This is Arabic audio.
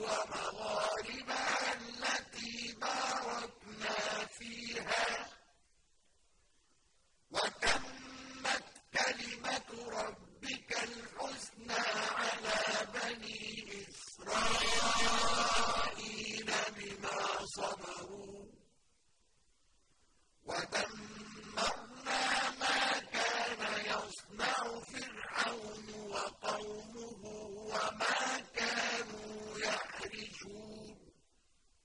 ومغاربها التي باركنا فيها. وتمت كلمة ربك الحسنى على بني إسرائيل بما صبروا. ودمرنا ما كان يصنع فرعون وقومه